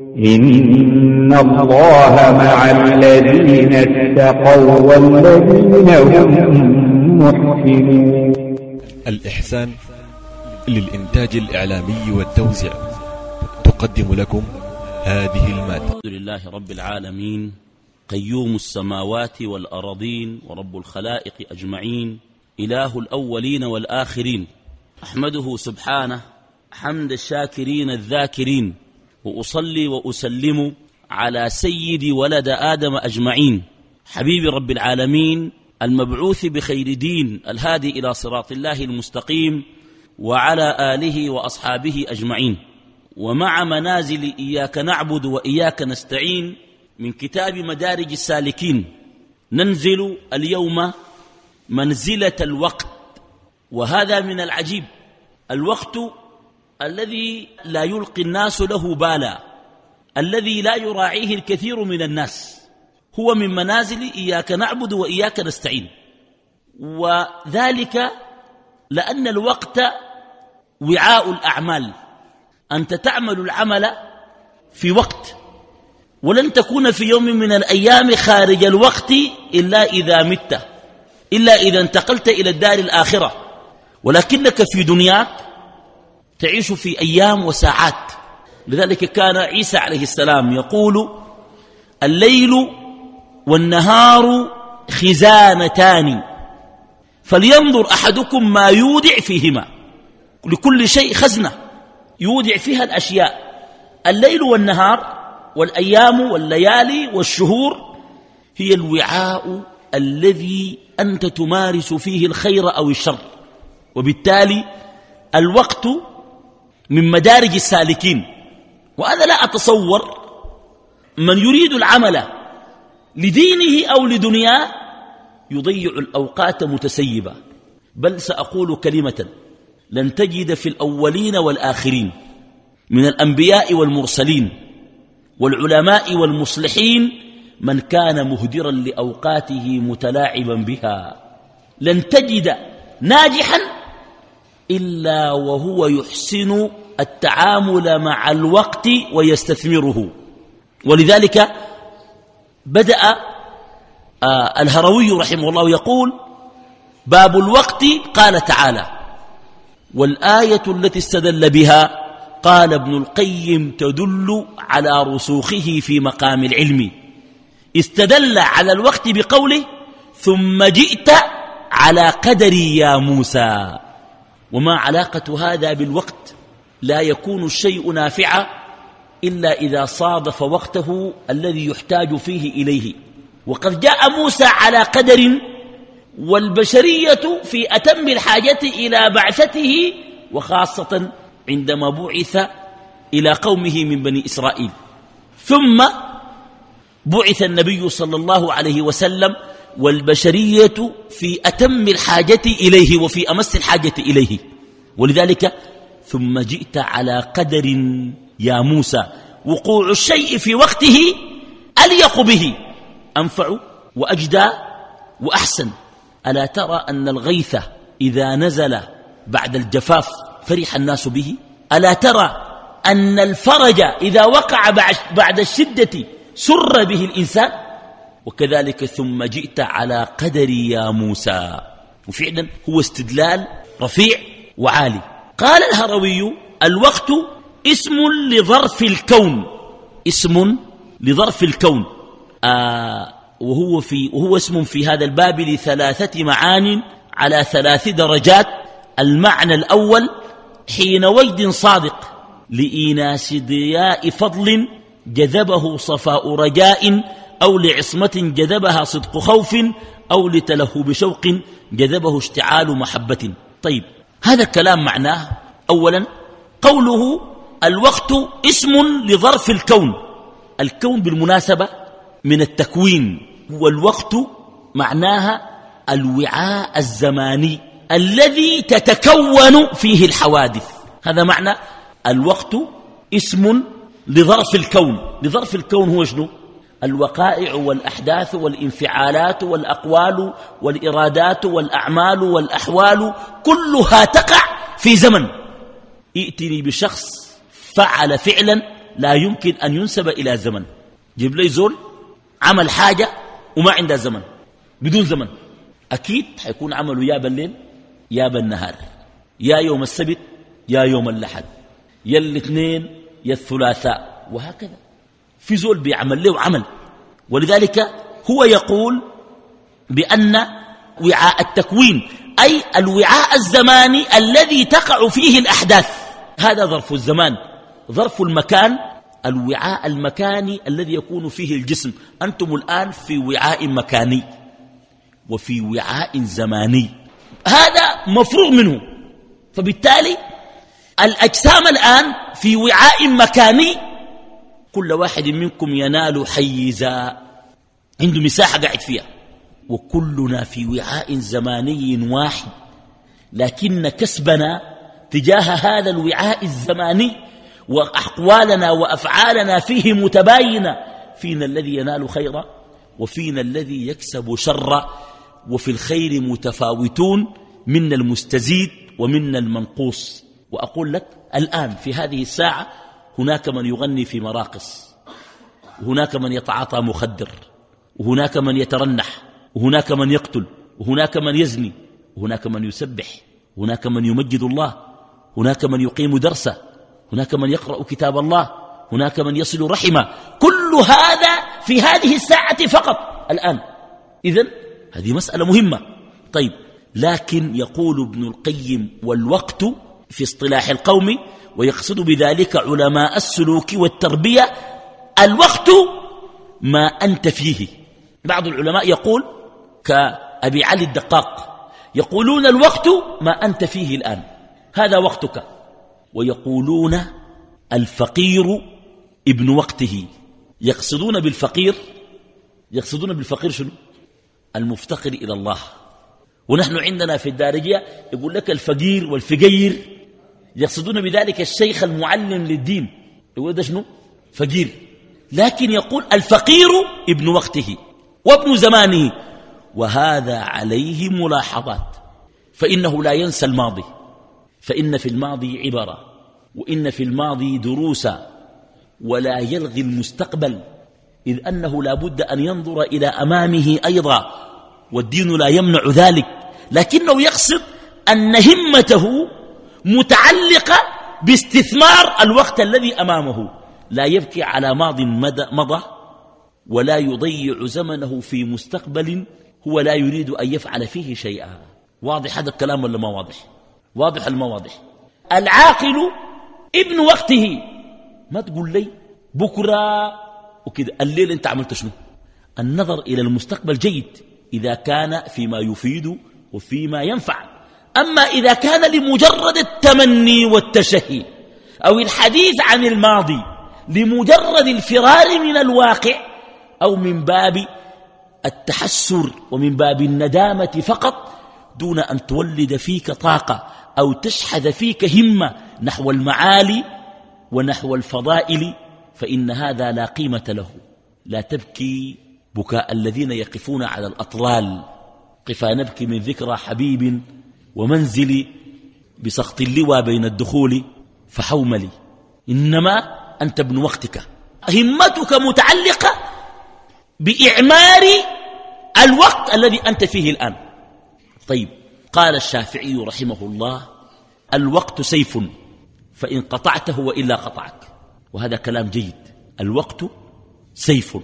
إن الله مع الذين اتقوا والذين هم محسنون الإحسان للإنتاج الإعلامي والتوزيع تقدم لكم هذه المادة. الحمد لله رب العالمين قيوم السماوات والأرضين ورب الخلائق أجمعين إله الأولين والآخرين أحمده سبحانه حمد الشاكرين الذاكرين وأصلي وأسلم على سيد ولد آدم أجمعين. حبيب رب العالمين المبعوث بخير دين الهادي إلى صراط الله المستقيم وعلى آله وأصحابه أجمعين. ومع منازل إياك نعبد وإياك نستعين من كتاب مدارج السالكين ننزل اليوم منزلة الوقت. وهذا من العجيب الوقت الذي لا يلقي الناس له بالا الذي لا يراعيه الكثير من الناس. هو من منازل إياك نعبد وإياك نستعين. وذلك لأن الوقت وعاء الأعمال. أنت تعمل العمل في وقت ولن تكون في يوم من الأيام خارج الوقت إلا إذا مت إلا إذا انتقلت إلى الدار الآخرة. ولكنك في دنياك تعيش في أيام وساعات. لذلك كان عيسى عليه السلام يقول الليل والنهار خزانتان فلينظر أحدكم ما يودع فيهما. لكل شيء خزنة يودع فيها الأشياء. الليل والنهار والأيام والليالي والشهور هي الوعاء الذي أنت تمارس فيه الخير أو الشر. وبالتالي الوقت من مدارج السالكين. وأنا لا أتصور. من يريد العمل لدينه أو لدنياه يضيع الأوقات متسيبة. بل سأقول كلمة لن تجد في الأولين والآخرين من الأنبياء والمرسلين والعلماء والمصلحين من كان مهدرا لأوقاته متلاعبا بها. لن تجد ناجحا إلا وهو يحسن التعامل مع الوقت ويستثمره. ولذلك بدأ آه، الهروي رحمه الله يقول باب الوقت قال تعالى والآية التي استدل بها قال ابن القيم تدل على رسوخه في مقام العلم. استدل على الوقت بقوله ثم جئت على قدري يا موسى. وما علاقة هذا بالوقت لا يكون الشيء نافعا إلا إذا صادف وقته الذي يحتاج فيه إليه. وقد جاء موسى على قدر والبشرية في أتم الحاجة إلى بعثته وخاصة عندما بعث إلى قومه من بني إسرائيل. ثم بعث النبي صلى الله عليه وسلم والبشرية في أتم الحاجة إليه وفي أمس الحاجة إليه. ولذلك ثم جئت على قدر يا موسى وقوع الشيء في وقته أليق به. أنفع وأجدى وأحسن. ألا ترى أن الغيث إذا نزل بعد الجفاف فرح الناس به؟ ألا ترى أن الفرج إذا وقع بعد الشدة سر به الإنسان؟ وكذلك ثم جئت على قدر يا موسى. وفعلا هو استدلال رفيع وعالي. قال الهروي الوقت اسم لظرف الكون. اسم لظرف الكون. آه وهو, في وهو اسم في هذا الباب لثلاثة معان على ثلاث درجات. المعنى الأول حين وجد صادق لإيناس ضياء فضل جذبه صفاء رجاء أو لعصمة جذبها صدق خوف أو لتلهب شوق جذبه اشتعال محبة. طيب هذا الكلام معناه أولا قوله الوقت اسم لظرف الكون. الكون بالمناسبة من التكوين والوقت معناها الوعاء الزماني الذي تتكون فيه الحوادث. هذا معنى الوقت اسم لظرف الكون. لظرف الكون هو شنو؟ الوقائع والأحداث والانفعالات والأقوال والإرادات والأعمال والأحوال كلها تقع في زمن. ائتني بشخص فعل فعلا لا يمكن أن ينسب إلى زمن. جيب لي زول عمل حاجة وما عندها زمن بدون زمن. أكيد حيكون عمله يا بالليل يا بالنهار يا يوم السبت يا يوم الأحد يا الاثنين يا الثلاثاء وهكذا. في زول بيعمل له عمل. ولذلك هو يقول بأن وعاء التكوين أي الوعاء الزماني الذي تقع فيه الأحداث. هذا ظرف الزمان. ظرف المكان الوعاء المكاني الذي يكون فيه الجسم. أنتم الآن في وعاء مكاني وفي وعاء زماني. هذا مفروغ منه. فبالتالي الأجسام الآن في وعاء مكاني كل واحد منكم ينال حيزا. عنده مساحة قاعد فيها. وكلنا في وعاء زماني واحد. لكن كسبنا تجاه هذا الوعاء الزماني وأحوالنا وأفعالنا فيه متباينة. فينا الذي ينال خيرا وفينا الذي يكسب شرا. وفي الخير متفاوتون. منا المستزيد ومنا المنقوص. وأقول لك الآن في هذه الساعة هناك من يغني في مراقص وهناك من يتعاطى مخدر وهناك من يترنح وهناك من يقتل وهناك من يزني وهناك من يسبح هناك من يمجد الله هناك من يقيم درسه هناك من يقرأ كتاب الله هناك من يصل رحمه كل هذا في هذه الساعة فقط الآن إذن هذه مسألة مهمة طيب لكن يقول ابن القيم والوقت في اصطلاح القوم ويقصد بذلك علماء السلوك والتربية الوقت ما أنت فيه. بعض العلماء يقول كأبي علي الدقاق يقولون الوقت ما أنت فيه الآن هذا وقتك. ويقولون الفقير ابن وقته يقصدون بالفقير يقصدون بالفقير شنو؟ المفتقر إلى الله. ونحن عندنا في الدارجية يقول لك الفقير والفقير. يقصدون بذلك الشيخ المعلم للدين. يقول ده شنو؟ فقير. لكن يقول الفقير ابن وقته وابن زمانه. وهذا عليه ملاحظات. فإنه لا ينسى الماضي. فإن في الماضي عبرة. وإن في الماضي دروسا. ولا يلغي المستقبل. إذ أنه لا بد أن ينظر إلى أمامه أيضا. والدين لا يمنع ذلك. لكنه يقصد أن همته متعلقة باستثمار الوقت الذي أمامه. لا يبكي على ماض مضى ولا يضيع زمنه في مستقبل هو لا يريد أن يفعل فيه شيئا. واضح هذا الكلام ولا ما واضح؟ واضح ولا ما واضح؟ العاقل ابن وقته. ما تقول لي بكرة وكذا؟ الليل أنت عملت شنو؟ النظر إلى المستقبل جيد إذا كان فيما يفيد وفيما ينفع. أما إذا كان لمجرد التمني والتشهي أو الحديث عن الماضي لمجرد الفرار من الواقع أو من باب التحسر ومن باب الندامة فقط دون أن تولد فيك طاقة أو تشحذ فيك همة نحو المعالي ونحو الفضائل فإن هذا لا قيمة له. لا تبكي بكاء الذين يقفون على الأطلال. قفا نبكي من ذكرى حبيب ومنزلي بسخط اللوى بين الدخول فحوملي. إنما أنت ابن وقتك. همتك متعلقة بإعمار الوقت الذي أنت فيه الآن. طيب قال الشافعي رحمه الله الوقت سيف فإن قطعته وإلا قطعك. وهذا كلام جيد. الوقت سيف.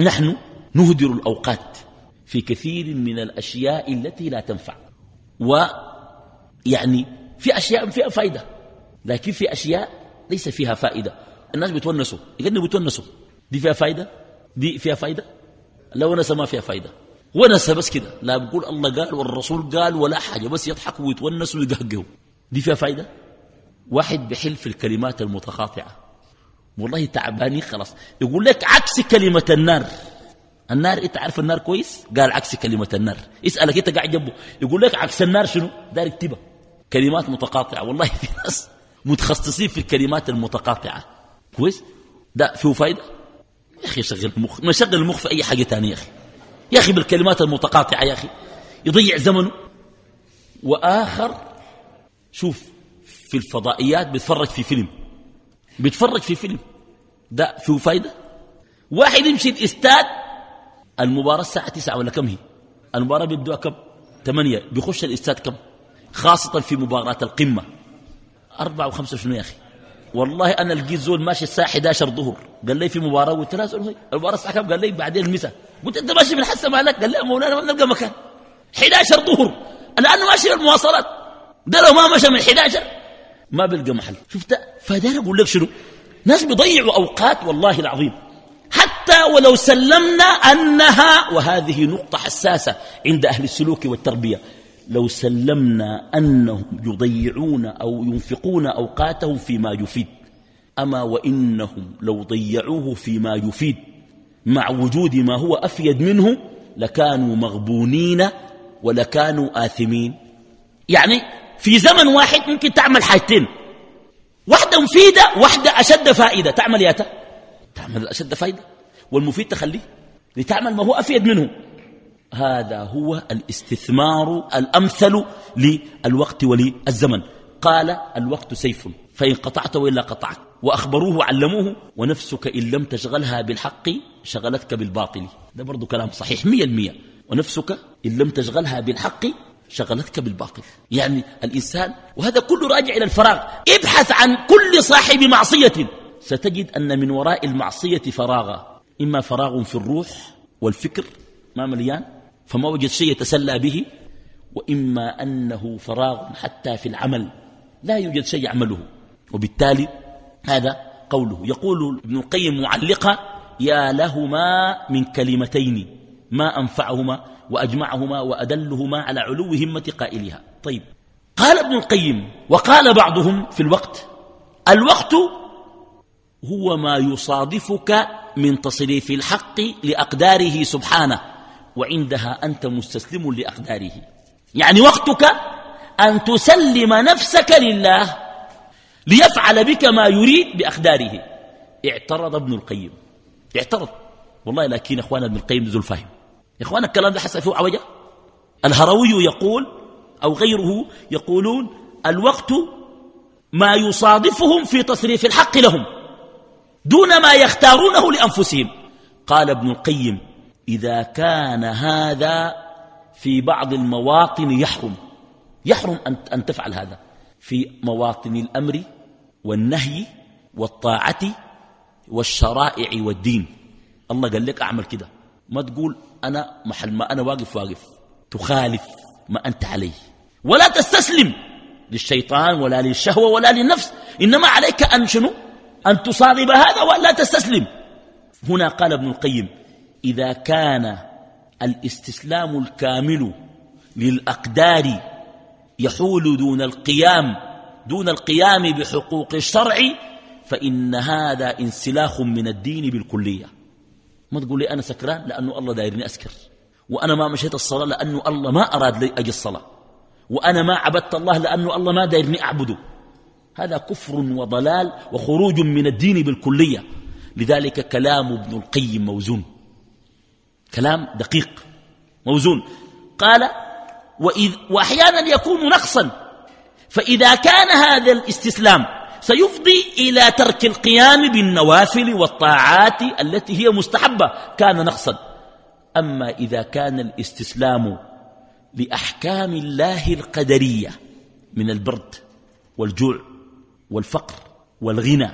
نحن نهدر الأوقات في كثير من الأشياء التي لا تنفع. ويعني في أشياء فيها فائدة. لكن في أشياء ليس فيها فائدة. الناس بتونسوا يقولوا بتونسوا دي فيها فائدة؟ دي فيها فائدة؟ لا ونسى ما فيها فائدة. ونسى بس كده. لا بقول الله قال والرسول قال ولا حاجة. بس يضحكوا ويتونسوا ويقهقهوا دي فيها فائدة؟ واحد بحل في الكلمات المتقاطعة. والله تعباني خلاص. يقول لك عكس كلمة النار. النار إنت عارف النار كويس؟ قال عكس كلمة النار. اسألك إنت قاعد جنبه. يقول لك عكس النار شنو؟ دار اكتبها كلمات متقاطعة. والله في ناس متخصصين في الكلمات المتقاطعة. كويس؟ ده فيه فايدة؟ يا أخي شغل المخ ما شغل المخ في أي حاجة تانية يا أخي. يا أخي بالكلمات المتقاطعة يا أخي. يضيع زمنه. وآخر شوف في الفضائيات بيتفرج في فيلم. بيتفرج في فيلم. ده فيه فايدة؟ واحد يمشي الاستاد المباراة الساعة تسعة ولا كم هي؟ المباراة بيبدوها كم؟ ثمانية بيخش الاستاد كم؟ خاصة في مباراة القمة. أربعة وخمسة شنو يا أخي. والله أنا لقيت زول ماشي الساعة 11 ظهر. قال لي في مباراة قلت له زول المباراة الساعة كم قال لي بعدين المساء. قلت أنت ماشي من حسن مالك؟ قال لي مولانا ما نلقى مكان. 11 ظهر. الآن ماشي المواصلات ده لو ما مشى من 11 ما بيلقى محل. شفت؟ فدار أقول لك شنو؟ ناس بيضيعوا أوقات والله العظيم. حتى ولو سلمنا أنها وهذه نقطة حساسة عند أهل السلوك والتربية. لو سلمنا أنهم يضيعون أو ينفقون أوقاتهم فيما يفيد أما وإنهم لو ضيعوه فيما يفيد مع وجود ما هو أفيد منه لكانوا مغبونين ولكانوا آثمين. يعني في زمن واحد ممكن تعمل حاجتين. واحدة مفيدة واحدة أشد فائدة. تعمل ياتا تعمل أشد فائدة. والمفيد تخليه. لتعمل ما هو أفيد منه. هذا هو الاستثمار الأمثل للوقت وللزمن. قال الوقت سيف فإن قطعت وإلا قطعت. وأخبروه علموه ونفسك إن لم تشغلها بالحق شغلتك بالباطل. ده برضو كلام صحيح مية المية. ونفسك إن لم تشغلها بالحق شغلتك بالباطل. يعني الإنسان وهذا كله راجع إلى الفراغ. ابحث عن كل صاحب معصية. ستجد أن من وراء المعصية فراغا إما فراغ في الروح والفكر ما مليان؟ فما وجد شيء يتسلى به وإما أنه فراغ حتى في العمل لا يوجد شيء يعمله. وبالتالي هذا قوله. يقول ابن القيم معلقا يا لهما من كلمتين ما أنفعهما وأجمعهما وأدلهما على علو همة قائلها. طيب. قال ابن القيم وقال بعضهم في الوقت الوقت هو ما يصادفك من تصريف الحق لأقداره سبحانه. وعندها أنت مستسلم لأقداره. يعني وقتك أن تسلم نفسك لله ليفعل بك ما يريد بأقداره. اعترض ابن القيم. اعترض. والله لكن اخوانا ابن القيم ذو الفهم. يا اخوانا الكلام ده حصل فيه عوجة؟ الهروي يقول أو غيره يقولون الوقت ما يصادفهم في تصريف الحق لهم دون ما يختارونه لأنفسهم. قال ابن القيم إذا كان هذا في بعض المواطن يحرم. يحرم أن تفعل هذا. في مواطن الأمر والنهي والطاعة والشرائع والدين. الله قال لك أعمل كده. ما تقول أنا محل ما أنا واقف واقف. تخالف ما أنت عليه. ولا تستسلم للشيطان ولا للشهوة ولا للنفس. إنما عليك أن شنو؟ أن تصادب هذا ولا تستسلم. هنا قال ابن القيم إذا كان الاستسلام الكامل للأقدار يحول دون القيام دون القيام بحقوق الشرع فإن هذا انسلاخ من الدين بالكلية. ما تقول لي أنا سكران؟ لأنه الله دايرني أسكر. وأنا ما مشيت الصلاة لأنه الله ما أراد لي أجي الصلاة. وأنا ما عبدت الله لأنه الله ما دايرني أعبده. هذا كفر وضلال وخروج من الدين بالكلية. لذلك كلام ابن القيم موزون. كلام دقيق موزون. قال وإذ وأحيانا يكون نقصا. فإذا كان هذا الاستسلام سيفضي إلى ترك القيام بالنوافل والطاعات التي هي مستحبة كان نقصا. أما إذا كان الاستسلام لأحكام الله القدرية من البرد والجوع والفقر والغنى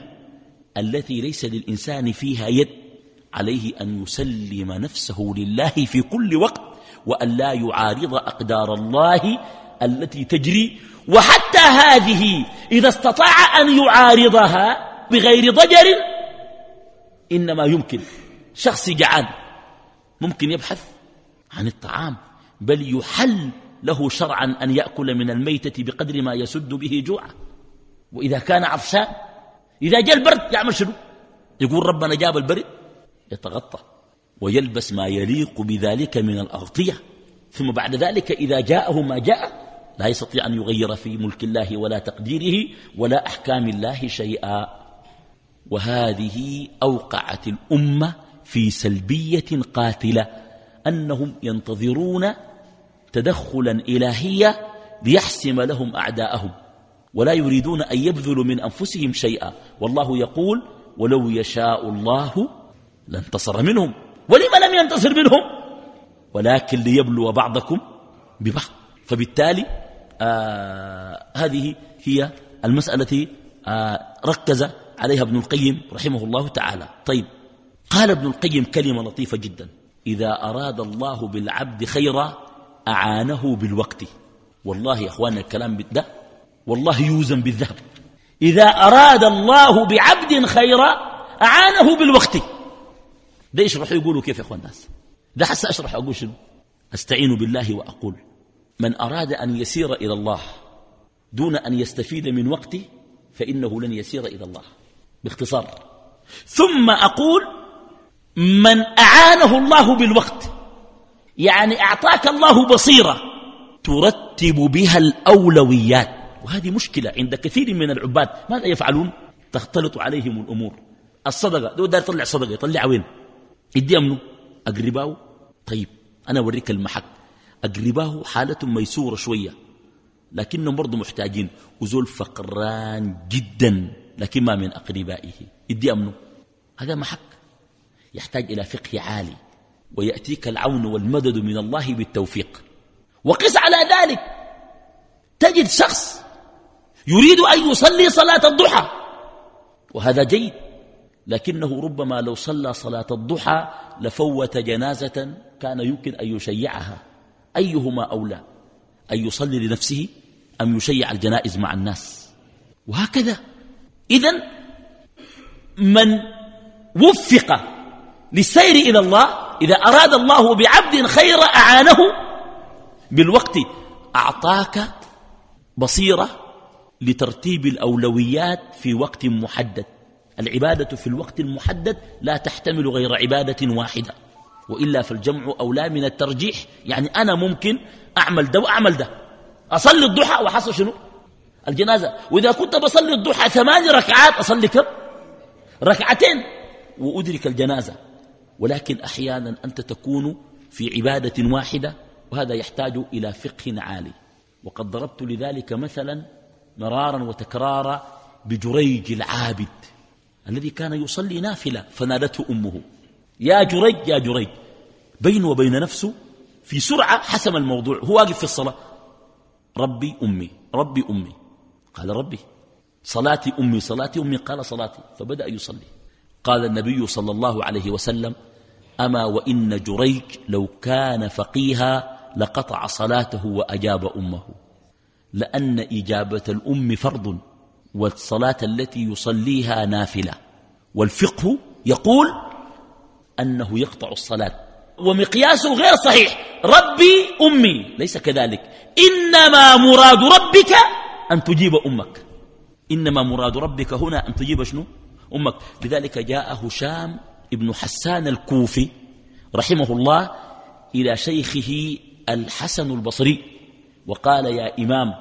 التي ليس للإنسان فيها يد عليه أن يسلم نفسه لله في كل وقت وأن لا يعارض أقدار الله التي تجري وحتى هذه إذا استطاع أن يعارضها بغير ضجر إنما يمكن. شخص جعان ممكن يبحث عن الطعام بل يحل له شرعا أن يأكل من الميتة بقدر ما يسد به جوعه. وإذا كان عطشان إذا جاء البرد يعمل شنو؟ يقول ربنا جاب البرد يتغطى ويلبس ما يليق بذلك من الأغطية. ثم بعد ذلك إذا جاءه ما جاء لا يستطيع أن يغير في ملك الله ولا تقديره ولا أحكام الله شيئا. وهذه أوقعت الأمة في سلبية قاتلة أنهم ينتظرون تدخلا إلهيا ليحسم لهم أعداءهم ولا يريدون أن يبذلوا من أنفسهم شيئا. والله يقول ولو يشاء الله لانتصر منهم. ولما لم ينتصر منهم؟ ولكن ليبلو بعضكم ببعض. فبالتالي آه هذه هي المسألة آه ركز عليها ابن القيم رحمه الله تعالى. طيب قال ابن القيم كلمة لطيفة جدا. إذا أراد الله بالعبد خيرا أعانه بالوقت. والله يا أخوان الكلام ده والله يوزن بالذهب. إذا أراد الله بعبد خيرا أعانه بالوقت. ده يشرحوا يقولوا كيف يا أخوان الناس؟ ده حس أشرح أقول شنو؟ أستعين بالله وأقول. من أراد أن يسير إلى الله دون أن يستفيد من وقته فإنه لن يسير إلى الله. باختصار. ثم أقول من أعانه الله بالوقت يعني أعطاك الله بصيرة ترتب بها الأولويات. وهذه مشكلة عند كثير من العباد. ماذا يفعلون؟ تختلط عليهم الأمور. الصدقة دو دار يطلع صدقة يطلع وين؟ يدي أمنه أقرباه طيب أنا أوريك المحك. أقرباه حالة ميسورة شوية لكنهم برضو محتاجين وزول فقران جدا لكن ما من أقربائه. يدي أمنه هذا محك. يحتاج إلى فقه عالي ويأتيك العون والمدد من الله بالتوفيق. وقس على ذلك. تجد شخص يريد أن يصلي صلاة الضحى وهذا جيد. لكنه ربما لو صلى صلاة الضحى لفوت جنازة كان يمكن أن يشيعها. أيهما أولى؟ أن يصلي لنفسه أم يشيع الجنائز مع الناس؟ وهكذا. إذا من وفق للسير إلى الله إذا أراد الله بعبد خير أعانه بالوقت أعطاك بصيرة لترتيب الأولويات في وقت محدد. العبادة في الوقت المحدد لا تحتمل غير عبادة واحدة وإلا فالجمع أولى من الترجيح. يعني أنا ممكن أعمل ده وأعمل ده أصلي الضحى وحصل شنو؟ الجنازة. وإذا كنت بصلي الضحى ثماني ركعات أصلي كم؟ ركعتين وأدرك الجنازة. ولكن أحيانا أنت تكون في عبادة واحدة وهذا يحتاج إلى فقه عالي. وقد ضربت لذلك مثلا مرارا وتكرارا بجريج العابد. الذي كان يصلي نافلة فنادته أمه. يا جريج يا جريج بينه وبين نفسه في سرعة حسم الموضوع هو واقف في الصلاة. ربي أمي ربي أمي. قال ربي صلاتي أمي صلاتي أمي. قال صلاتي. فبدأ يصلي. قال النبي صلى الله عليه وسلم أما وإن جريج لو كان فقيها لقطع صلاته وأجاب أمه. لأن إجابة الأم فرض. والصلاة التي يصليها نافلة. والفقه يقول أنه يقطع الصلاة ومقياسه غير صحيح. ربي أمي ليس كذلك. إنما مراد ربك أن تجيب أمك. إنما مراد ربك هنا أن تجيب شنو؟ أمك. لذلك جاء هشام ابن حسان الكوفي رحمه الله إلى شيخه الحسن البصري وقال يا إمام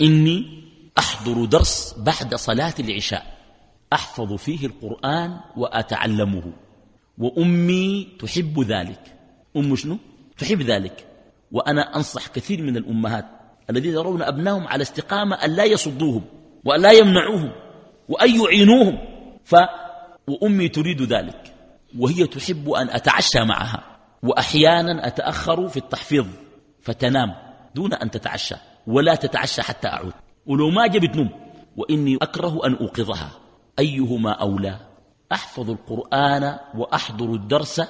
إني أحضر درس بعد صلاة العشاء. أحفظ فيه القرآن وأتعلمه. وأمي تحب ذلك. أم شنو؟ تحب ذلك. وأنا أنصح كثير من الأمهات الذين يرون أبنائهم على استقامة أن لا يصدوهم وأن لا يمنعوهم وأن يعينوهم. ف وأمي تريد ذلك. وهي تحب أن أتعشى معها. وأحيانا أتأخر في التحفيظ فتنام دون أن تتعشى. ولا تتعشى حتى أعود. ولو ما جبت نوم. وإني أكره أن أوقظها. أيهما أولى؟ أحفظ القرآن وأحضر الدرس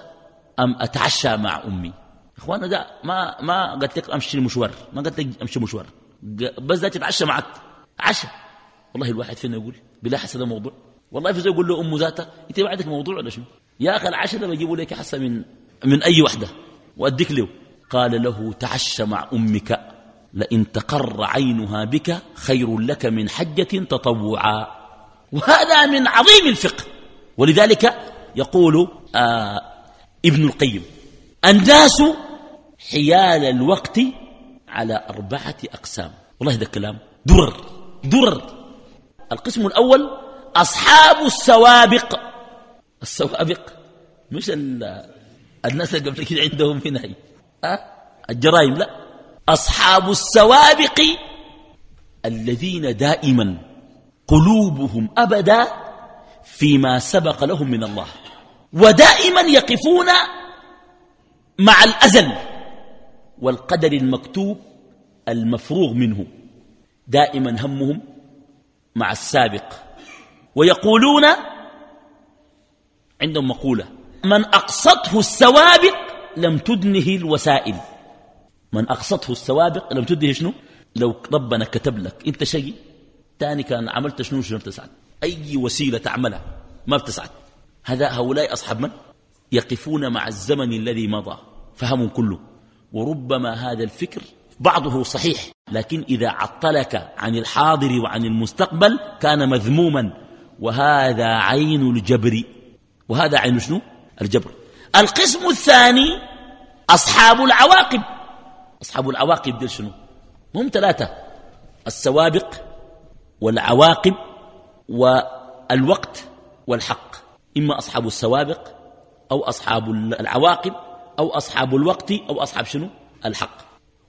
أم أتعشى مع أمي؟ إخوانا ده ما ما قلت لك أمشي المشوار. ما قلت لك أمشي مشوار بس ده تتعشى معك. عشاء والله الواحد فينا يقول بلا هذا موضوع. والله في يقول له أم ذاته أنت ما عندك موضوع ولا شنو؟ يا أخي العشاء ده بيجيبوا لك حسن من من أي وحدة. وأديك له. قال له تعشى مع أمك لئن تقر عينها بك خير لك من حجة تطوعا. وهذا من عظيم الفقه. ولذلك يقول آه ابن القيم الناس حيال الوقت على أربعة أقسام. والله هذا الكلام درر درر. القسم الأول أصحاب السوابق. السوابق. مش الناس اللي قبل كده عندهم هنا. أه؟ الجرائم لا. أصحاب السوابق الذين دائما قلوبهم أبدا فيما سبق لهم من الله. ودائما يقفون مع الأزل والقدر المكتوب المفروغ منه. دائما همهم مع السابق. ويقولون عندهم مقولة من أقصته السوابق لم تدنه الوسائل. من أقصته السوابق لم تدنه شنو؟ لو ربنا كتب لك أنت شيء تاني كان عملت شنو؟ شنو تسعد أي وسيلة تعملها ما بتسعد. هذا هؤلاء أصحاب من؟ يقفون مع الزمن الذي مضى فهموا كله. وربما هذا الفكر بعضه صحيح لكن إذا عطلك عن الحاضر وعن المستقبل كان مذموما. وهذا عين الجبر. وهذا عين شنو؟ الجبر. القسم الثاني أصحاب العواقب. أصحاب العواقب دي شنو؟ هم ثلاثة السوابق والعواقب والوقت والحق. إما أصحاب السوابق أو أصحاب العواقب أو أصحاب الوقت أو أصحاب شنو؟ الحق.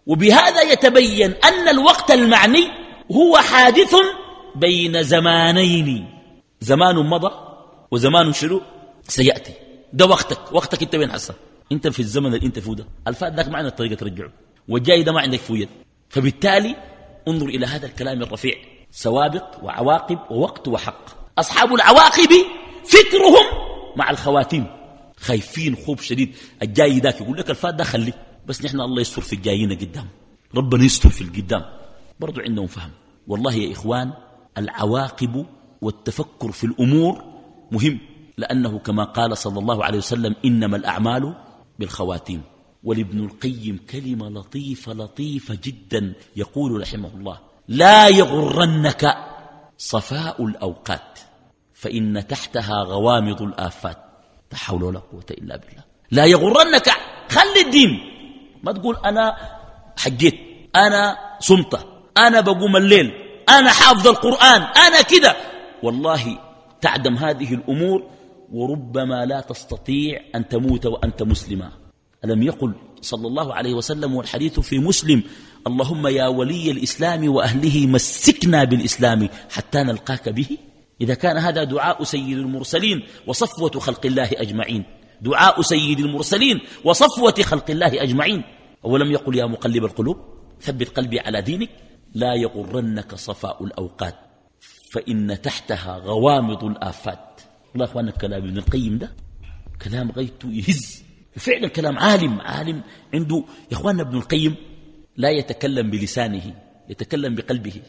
وبهذا يتبين أن الوقت المعني هو حادث بين زمانين. زمان مضى وزمان شنو؟ سيأتي. ده وقتك. وقتك أنت وين حسن؟ أنت في الزمن اللي أنت فيه ده. الفات ذاك ما عندك طريقة ترجعه والجاي ده ما عندك فويد. فبالتالي انظر إلى هذا الكلام الرفيع. سوابق وعواقب ووقت وحق. أصحاب العواقب فكرهم مع الخواتيم. خايفين خوف شديد. الجاي ذاك يقول لك الفات ده خليه بس نحن الله يستر في الجايين قدام. ربنا يستر في القدام. برضو عندهم فهم. والله يا إخوان العواقب والتفكر في الأمور مهم. لأنه كما قال صلى الله عليه وسلم إنما الأعمال بالخواتيم. ولابن القيم كلمة لطيفة لطيفة جدا يقول رحمه الله لا يغرنك صفاء الأوقات فإن تحتها غوامض الآفات. لا حول ولا قوة إلا بالله. لا يغرنك خلي الدين. ما تقول أنا حجيت أنا صمت أنا بقوم الليل أنا حافظ القرآن أنا كده. والله تعدم هذه الأمور وربما لا تستطيع أن تموت وأنت مسلما ألم يقل صلى الله عليه وسلم والحديث في مسلم اللهم يا ولي الإسلام وأهله مسكنا بالإسلام حتى نلقاك به. إذا كان هذا دعاء سيد المرسلين وصفوة خلق الله أجمعين. دعاء سيد المرسلين وصفوة خلق الله أجمعين. ولم يقل يا مقلب القلوب ثبت قلبي على دينك لا يغرنك صفاء الأوقات فإن تحتها غوامض الآفات. والله أخوانا كلام ابن القيم ده كلام غيته يهز فعلا كلام عالم عالم عنده. يا أخوانا ابن القيم لا يتكلم بلسانه يتكلم بقلبه.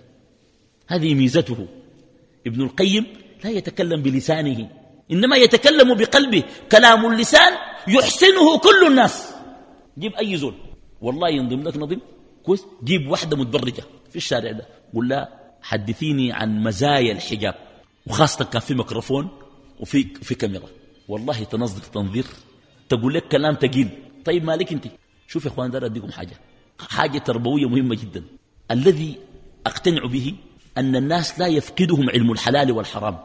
هذه ميزته. ابن القيم لا يتكلم بلسانه إنما يتكلم بقلبه. كلام اللسان يحسنه كل الناس. جيب أي زول. والله ينظم لك نظم كويس. جيب واحدة متبرجة في الشارع ده. قول لها حدثيني عن مزايا الحجاب. وخاصة كان في ميكروفون وفي في كاميرا. والله تنظر تنظير. تقول لك كلام تقيل. طيب مالك انت؟ شوف يا اخوان دار اديكم حاجة. حاجة تربوية مهمة جدا. الذي أقتنع به أن الناس لا يفقدهم علم الحلال والحرام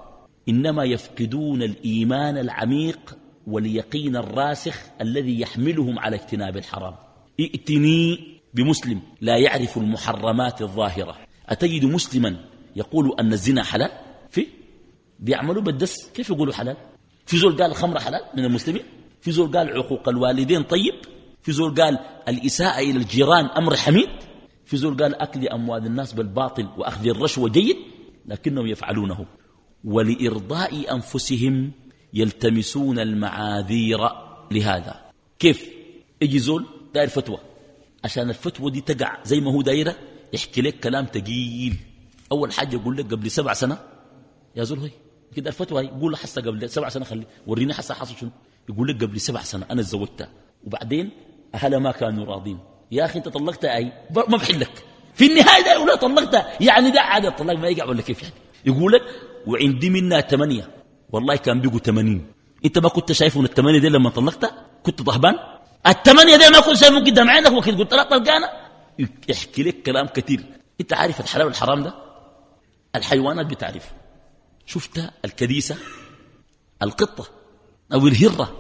إنما يفقدون الإيمان العميق واليقين الراسخ الذي يحملهم على اجتناب الحرام. ائتني بمسلم لا يعرف المحرمات الظاهرة. أتجد مسلما يقول أن الزنا حلال؟ في؟ بيعملوا بالدس؟ كيف يقولوا حلال؟ في زول قال الخمر حلال من المسلمين؟ في زول قال عقوق الوالدين طيب؟ في زول قال الإساءة إلى الجيران أمر حميد؟ في زول قال أكل أموال الناس بالباطل وأخذ الرشوة جيد؟ لكنهم يفعلونه. ولإرضاء أنفسهم يلتمسون المعاذير لهذا. كيف؟ يجي زول داير فتوى. عشان الفتوى دي تقع زي ما هو دايرة يحكي لك كلام تقيل. أول حاجة يقول لك قبل سبع سنة يا زول هي كده الفتوى يقول له حسه قبل سبع سنة خلي وريني حسه حصل شنو؟ يقول لك قبل سبع سنة أنا تزوجتها وبعدين أهلها ما كانوا راضين. يا أخي أنت طلقتها أي؟ ما بحلك في النهاية ده يقول طلقتها يعني ده عادة الطلاق ما يقع ولا كيف يعني؟ يقول لك وعندي منها ثمانية. والله كان بيقوا ثمانين. أنت ما كنت شايفه من الثمانية دي لما طلقتها كنت ضهبان؟ الثمانية دي ما كنت شايفه قدام عينك وكنت قلت لك طلقانة يحكي لك كلام كثير. أنت عارف الحلال والحرام ده؟ الحيوانات بتعرف. شفت الكديسة؟ القطة. أو الهرة.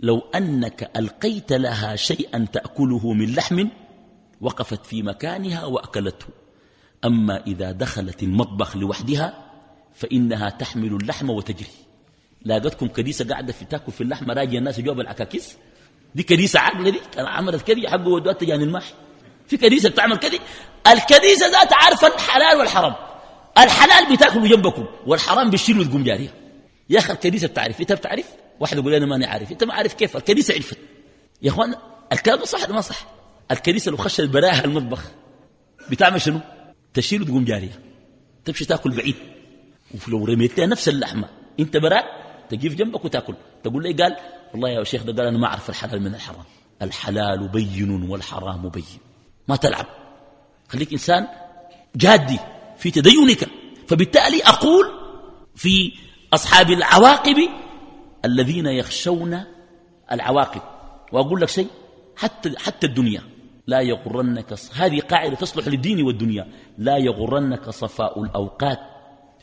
لو أنك ألقيت لها شيئا تأكله من لحم وقفت في مكانها وأكلته. أما إذا دخلت المطبخ لوحدها فإنها تحمل اللحم وتجري. لاقتكم كنيسة قاعدة في تاكل في اللحم راجع الناس جواب العكاكيس. دي كنيسة عقل دي. عملت كذي حقه ودوات تجاني الماحي في كنيسة بتعمل كذي؟ الكنيسة ذات عارفة الحلال والحرام. الحلال بتاكلوا جنبكم والحرام بيشيلوا تقوم جارية يا أخي الكنيسة بتعرف أنت بتعرف؟ واحد يقول أنا ماني عارف أنت ما عارف كيف؟ الكنيسة عرفت. يا أخوان الكلام صح ما صح؟ الكنيسة لو خش البراها المطبخ بتعمل شنو؟ تشيل وتقوم جارية. تمشي تاكل بعيد. ولو رميت لها نفس اللحمة أنت براء؟ تجيب جنبك وتاكل. تقول لي قال والله يا شيخ ده قال أنا ما أعرف الحلال من الحرام. الحلال بين والحرام بين. ما تلعب. خليك إنسان جادي في تدينك. فبالتالي أقول في أصحاب العواقب الذين يخشون العواقب. وأقول لك شيء حتى حتى الدنيا. لا يغرنك هذه قاعدة تصلح للدين والدنيا. لا يغرنك صفاء الأوقات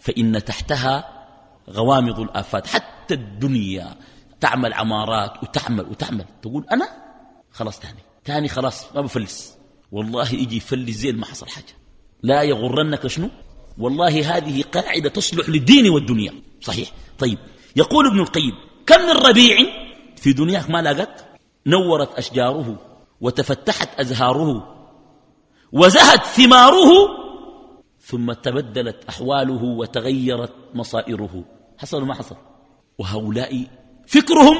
فإن تحتها غوامض الآفات. حتى الدنيا تعمل عمارات وتعمل وتعمل. تقول أنا؟ خلاص تاني. تاني خلاص ما بفلس. والله يجي يفلس زي ما حصل حاجة. لا يغرنك شنو؟ والله هذه قاعدة تصلح للدين والدنيا. صحيح. طيب يقول ابن القيم كم من ربيع في دنياك ما لاقت؟ نورت أشجاره وتفتحت أزهاره وزهت ثماره ثم تبدلت أحواله وتغيرت مصائره. حصل ما حصل؟ وهؤلاء فكرهم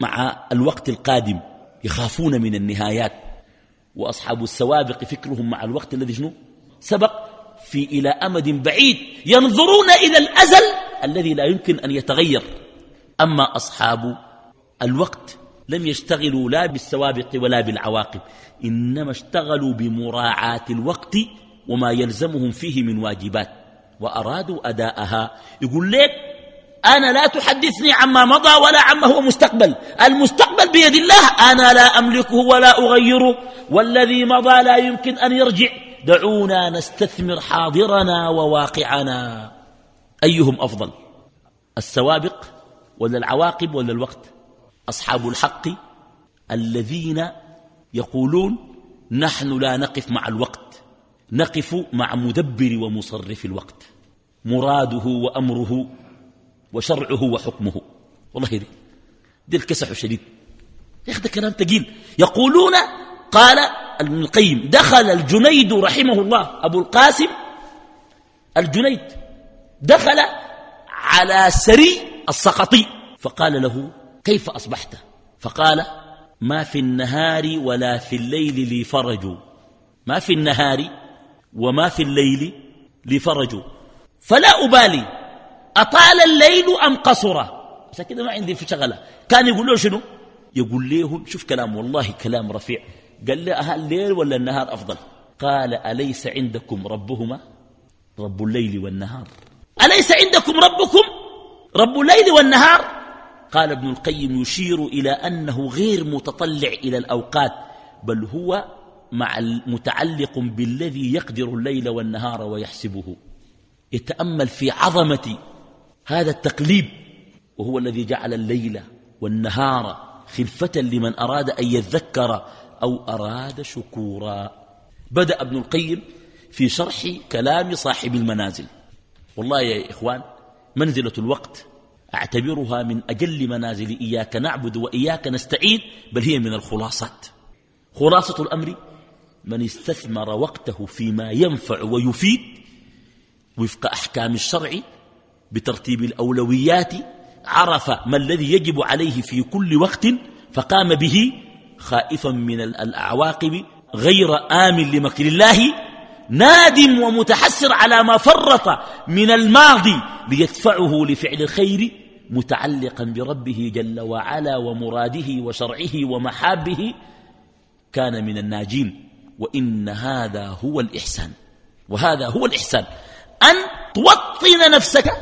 مع الوقت القادم يخافون من النهايات وأصحاب السوابق فكرهم مع الوقت الذي شنو؟ سبق في إلى أمد بعيد ينظرون إلى الأزل الذي لا يمكن أن يتغير. أما أصحاب الوقت لم يشتغلوا لا بالسوابق ولا بالعواقب. إنما اشتغلوا بمراعاة الوقت وما يلزمهم فيه من واجبات. وأرادوا أداءها. يقول لك أنا لا تحدثني عما مضى ولا عما هو مستقبل. المستقبل بيد الله. أنا لا أملكه ولا أغيره. والذي مضى لا يمكن أن يرجع. دعونا نستثمر حاضرنا وواقعنا. أيهم أفضل؟ السوابق ولا العواقب ولا الوقت؟ أصحاب الحق الذين يقولون نحن لا نقف مع الوقت نقف مع مدبر ومصرف الوقت. مراده وأمره وشرعه وحكمه. والله دي, دي الكسح الشديد يا كلام تقيل. يقولون قال ابن القيم دخل الجنيد رحمه الله أبو القاسم. الجنيد. دخل على سري السقطي فقال له كيف أصبحت؟ فقال ما في النهار ولا في الليل لي فرج ما في النهار وما في الليل لي فرج فلا أبالي أطال الليل أم قصر؟ عشان كده ما عندي في شغلة. كان يقول له شنو؟ يقول له شوف كلام والله كلام رفيع. قال له أهل الليل ولا النهار أفضل؟ قال أليس عندكم ربهما؟ رب الليل والنهار. أليس عندكم ربكم؟ رب الليل والنهار؟ قال ابن القيم يشير إلى أنه غير متطلع إلى الأوقات بل هو مع متعلق بالذي يقدر الليل والنهار ويحسبه. يتأمل في عظمة هذا التقليب وهو الذي جعل الليل والنهار خلفة لمن أراد أن يذكر أو أراد شكورا. بدأ ابن القيم في شرح كلام صاحب المنازل. والله يا إخوان منزلة الوقت أعتبرها من أجل منازل إياك نعبد وإياك نستعين بل هي من الخلاصات. خلاصة الأمر من استثمر وقته فيما ينفع ويفيد وفق أحكام الشرع بترتيب الأولويات عرف ما الذي يجب عليه في كل وقت فقام به خائفا من الأعواقب غير آمن لمكر الله نادم ومتحسر على ما فرط من الماضي ليدفعه لفعل الخير متعلقا بربه جل وعلا ومراده وشرعه ومحابه كان من الناجين. وإن هذا هو الإحسان. وهذا هو الإحسان. أن توطن نفسك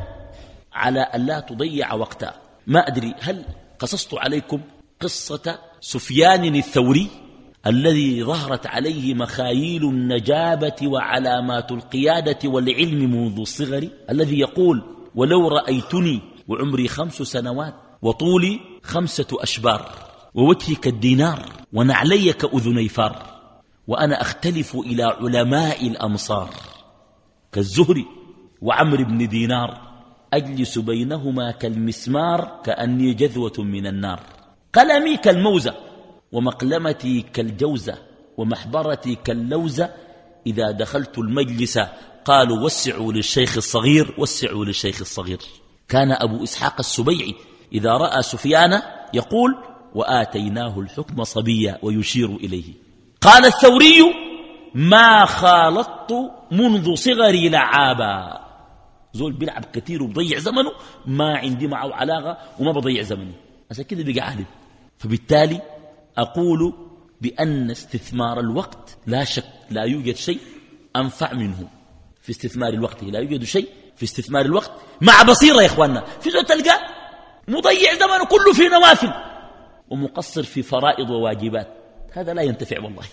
على أن لا تضيع وقتا. ما أدري هل قصصت عليكم قصة سفيان الثوري؟ الذي ظهرت عليه مخايل النجابة وعلامات القيادة والعلم منذ الصغر الذي يقول ولو رأيتني وعمري خمس سنوات وطولي خمسة أشبار ووجهي كالدينار ونعلي كأذني فار وأنا أختلف إلى علماء الأمصار كالزهري وعمر بن دينار أجلس بينهما كالمسمار كأني جذوة من النار. قلمي كالموزة. ومقلمتي كالجوزة ومحبرتي كاللوزة إذا دخلت المجلس قالوا وسعوا للشيخ الصغير وسعوا للشيخ الصغير. كان أبو إسحاق السبيعي إذا رأى سفيان يقول وآتيناه الحكم صبيا ويشير إليه. قال الثوري ما خالطت منذ صغري لعابا. زول بيلعب كثير وبضيع زمنه ما عندي معه علاقة وما بضيع زمنه عشان كده بقى عالم. فبالتالي أقول بأن استثمار الوقت لا شك لا يوجد شيء أنفع منه. في استثمار الوقت لا يوجد شيء. في استثمار الوقت مع بصيرة يا إخواننا. في زول تلقى مضيع زمنه كله في نوافل ومقصر في فرائض وواجبات. هذا لا ينتفع والله.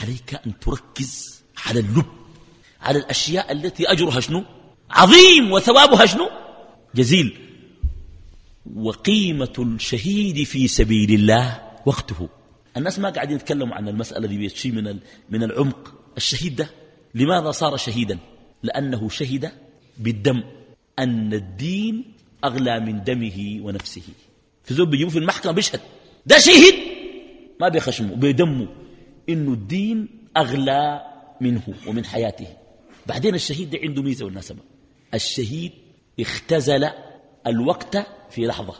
عليك أن تركز على اللب على الأشياء التي أجرها شنو؟ عظيم وثوابها شنو؟ جزيل. وقيمة الشهيد في سبيل الله وقته. الناس ما قاعدين يتكلموا عن المسألة دي بشيء من من العمق. الشهيد ده لماذا صار شهيدا؟ لأنه شهد بالدم. أن الدين أغلى من دمه ونفسه. في زول بيجيبه في المحكمة بيشهد. ده شهيد! ما بيخشمه بيدمه. إنه الدين أغلى منه ومن حياته. بعدين الشهيد ده عنده ميزة والنسبة الشهيد اختزل الوقت في لحظة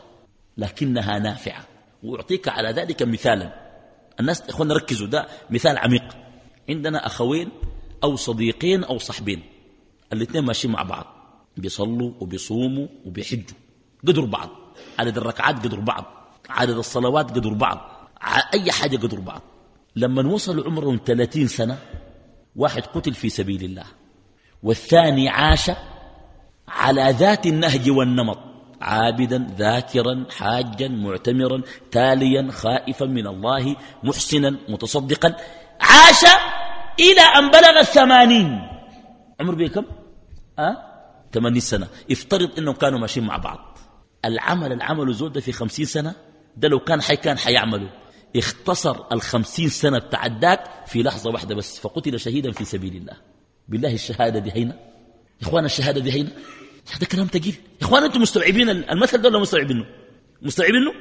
لكنها نافعة. وأعطيك على ذلك مثالا. الناس إخوانا ركزوا ده مثال عميق. عندنا أخوين أو صديقين أو صحبين الاثنين ماشيين مع بعض بيصلوا وبيصوموا وبيحجوا قدروا بعض. عدد الركعات قدروا بعض عدد الصلوات قدروا بعض أي حاجة قدروا بعض. لما وصلوا عمرهم 30 سنة واحد قتل في سبيل الله والثاني عاش على ذات النهج والنمط. عابدا ذاكرا حاجا معتمرا تاليا خائفا من الله محسنا متصدقا. عاش إلى أن بلغ الثمانين. عمر بيه كم؟ أه؟ ثمانين سنة. افترض أنهم كانوا ماشيين مع بعض. العمل العمل زود في خمسين سنة؟ ده لو كان حي كان حيعمله. اختصر الخمسين سنة بتاع في لحظة واحدة بس فقتل شهيدا في سبيل الله. بالله الشهادة دي هينا يا اخوان الشهادة دي هينا هذا كلام تقيل. يا إخوان أنتم مستوعبين المثل ده ولا مستوعبينه مستوعبينه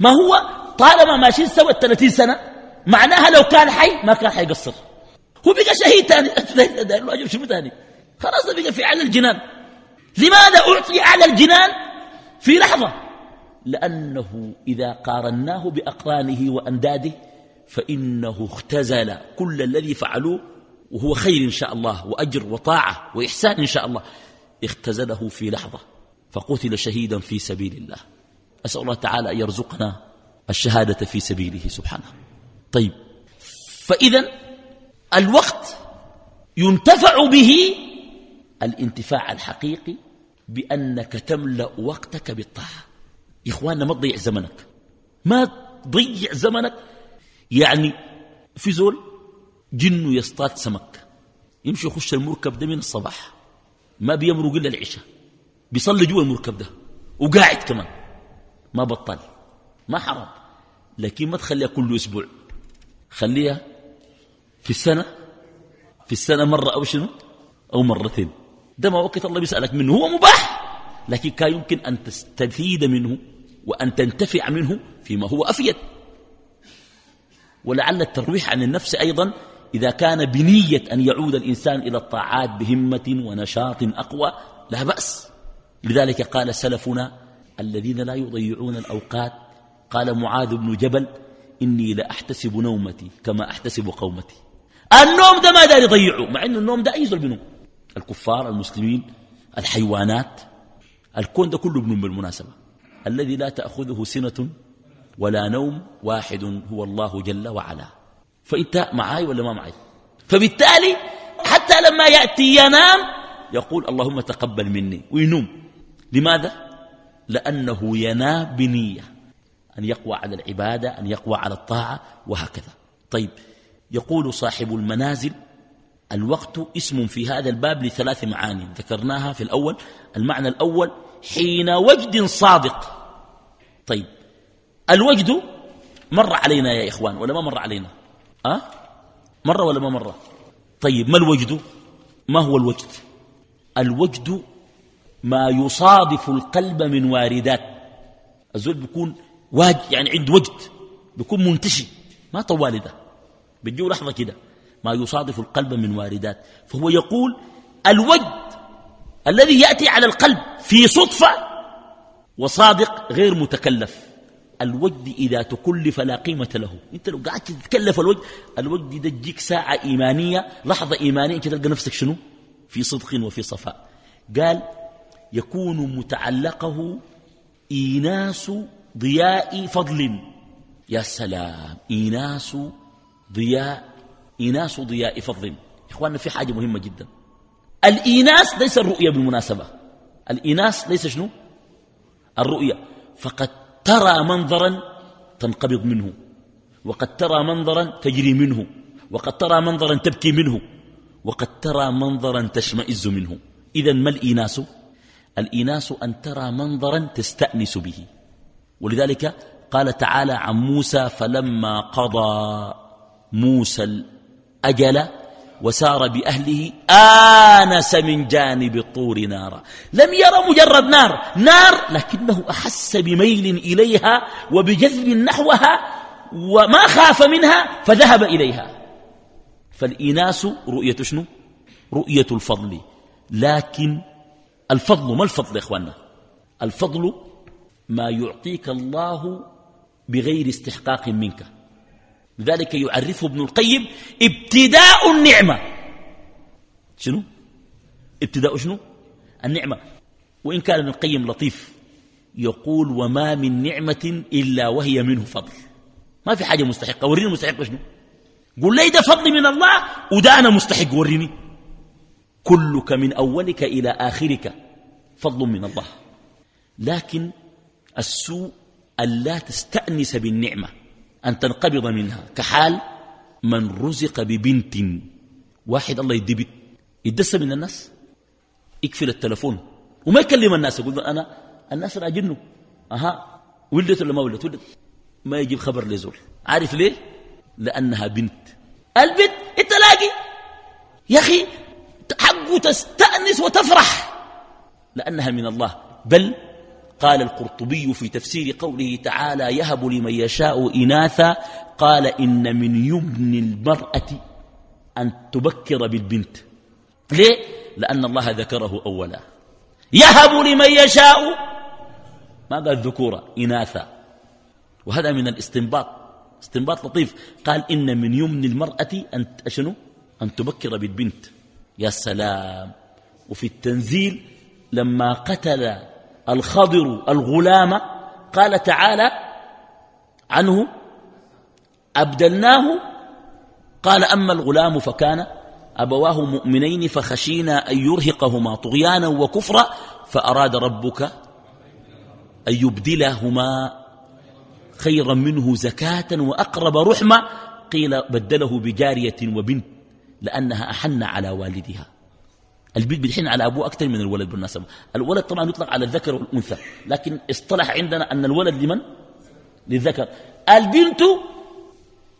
ما هو طالما ماشيين سوا 30 سنة معناها لو كان حي ما كان حيقصر. هو بقى شهيد ثاني اجر شنو ثاني خلاص بقى في اعلى الجنان. لماذا أعطي اعلى الجنان في لحظة؟ لأنه إذا قارناه بأقرانه وأنداده فإنه اختزل كل الذي فعلوه وهو خير إن شاء الله وأجر وطاعة وإحسان إن شاء الله. اختزله في لحظة فقتل شهيدا في سبيل الله. أسأل الله تعالى أن يرزقنا الشهادة في سبيله سبحانه. طيب فإذا الوقت ينتفع به الانتفاع الحقيقي بأنك تملأ وقتك بالطاعة. إخواننا ما تضيع زمنك. ما تضيع زمنك يعني في زول جنه يصطاد سمك يمشي يخش المركب ده من الصباح. ما بيمرق إلا العشاء. بيصلي جوا المركب ده وقاعد كمان. ما بطل. ما حرام. لكن ما تخليها كل أسبوع. خليها في السنة. في السنة مرة أو شنو؟ أو مرتين. ده ما وقت الله بيسألك منه. هو مباح. لكن كان يمكن أن تستفيد منه وأن تنتفع منه فيما هو أفيد. ولعل الترويح عن النفس أيضا إذا كان بنية أن يعود الإنسان إلى الطاعات بهمة ونشاط أقوى لا بأس. لذلك قال سلفنا الذين لا يضيعون الأوقات قال معاذ بن جبل إني لأحتسب نومتي كما أحتسب قومتي. النوم ده ما دار يضيعه؟ مع أن النوم ده أيزل بنوم. الكفار المسلمين الحيوانات الكون ده كله بنوم بالمناسبة. الذي لا تأخذه سنة ولا نوم واحد هو الله جل وعلا. فأنت معاي ولا ما معاي؟ فبالتالي حتى لما يأتي ينام يقول اللهم تقبل مني وينوم. لماذا؟ لأنه ينام بنية. أن يقوى على العبادة أن يقوى على الطاعة وهكذا. طيب يقول صاحب المنازل الوقت اسم في هذا الباب لثلاث معاني. ذكرناها في الأول. المعنى الأول حين وجد صادق. طيب الوجد مر علينا يا إخوان ولا ما مر علينا؟ أه؟ مرة ولا ما مرة؟ طيب ما الوجد؟ ما هو الوجد؟ الوجد ما يصادف القلب من واردات. الزول بيكون واج يعني عنده وجد بيكون منتشي ما طوالي ده. بتجيه لحظة كده. ما يصادف القلب من واردات. فهو يقول الوجد الذي يأتي على القلب في صدفة وصادق غير متكلف. الوجد إذا تكلف لا قيمة له. أنت لو قعدت تتكلف الوجد الوجد ده تجيك ساعة إيمانية لحظة إيمانية أنت تلقى نفسك شنو؟ في صدق وفي صفاء. قال يكون متعلقه إيناس ضياء فضل. يا سلام إيناس ضياء إيناس ضياء فضل. إخواننا في حاجة مهمة جدا. الإيناس ليس الرؤية بالمناسبة. الإيناس ليس شنو؟ الرؤية. فقد ترى منظرا تنقبض منه وقد ترى منظرا تجري منه وقد ترى منظرا تبكي منه وقد ترى منظرا تشمئز منه. إذا ما الإيناس؟ الإيناس أن ترى منظرا تستأنس به. ولذلك قال تعالى عن موسى فلما قضى موسى الأجل وسار بأهله آنس من جانب الطور نارا. لم ير مجرد نار نار لكنه أحس بميل إليها وبجذب نحوها وما خاف منها فذهب إليها. فالإناس رؤية شنو؟ رؤية الفضل. لكن الفضل ما الفضل يا إخواننا؟ الفضل ما يعطيك الله بغير استحقاق منك. لذلك يعرفه ابن القيم ابتداء النعمة. شنو؟ ابتداء شنو؟ النعمة. وإن كان ابن القيم لطيف يقول وما من نعمة إلا وهي منه فضل. ما في حاجة مستحقة. وريني مستحق شنو؟ قل لي ده فضل من الله وده أنا مستحق. وريني. كلك من أولك إلى آخرك فضل من الله. لكن السوء ألا تستأنس بالنعمة. أن تنقبض منها. كحال من رزق ببنت. واحد الله يدي بنت. يدس من الناس. يقفل التلفون وما يكلم الناس. يقول أنا الناس راجنه أها ولدت ولا ما ولدت؟ ولدت. ما يجيب خبر لزول. عارف ليه؟ لأنها بنت. البنت إنت لاقي. يا أخي حقه تستأنس وتفرح. لأنها من الله. بل قال القرطبي في تفسير قوله تعالى يهب لمن يشاء إناثا قال إن من يمن المرأة أن تبكر بالبنت ليه؟ لأن الله ذكره أولا. يهب لمن يشاء ما قال ذكورة إناثا. وهذا من الاستنباط. استنباط لطيف. قال إن من يمن المرأة أن شنو؟ أن تبكر بالبنت يا سلام. وفي التنزيل لما قتل الخضر الغلام قال تعالى عنه أبدلناه قال أما الغلام فكان أبواه مؤمنين فخشينا أن يرهقهما طغيانا وكفرا فأراد ربك أن يبدلهما خيرا منه زكاة وأقرب رحمة قيل بدله بجارية وبنت لأنها أحن على والدها البنت بتحن على أبوه أكثر من الولد بالمناسبة. الولد طبعا يطلق على الذكر والأنثى لكن اصطلح عندنا أن الولد لمن؟ للذكر. البنت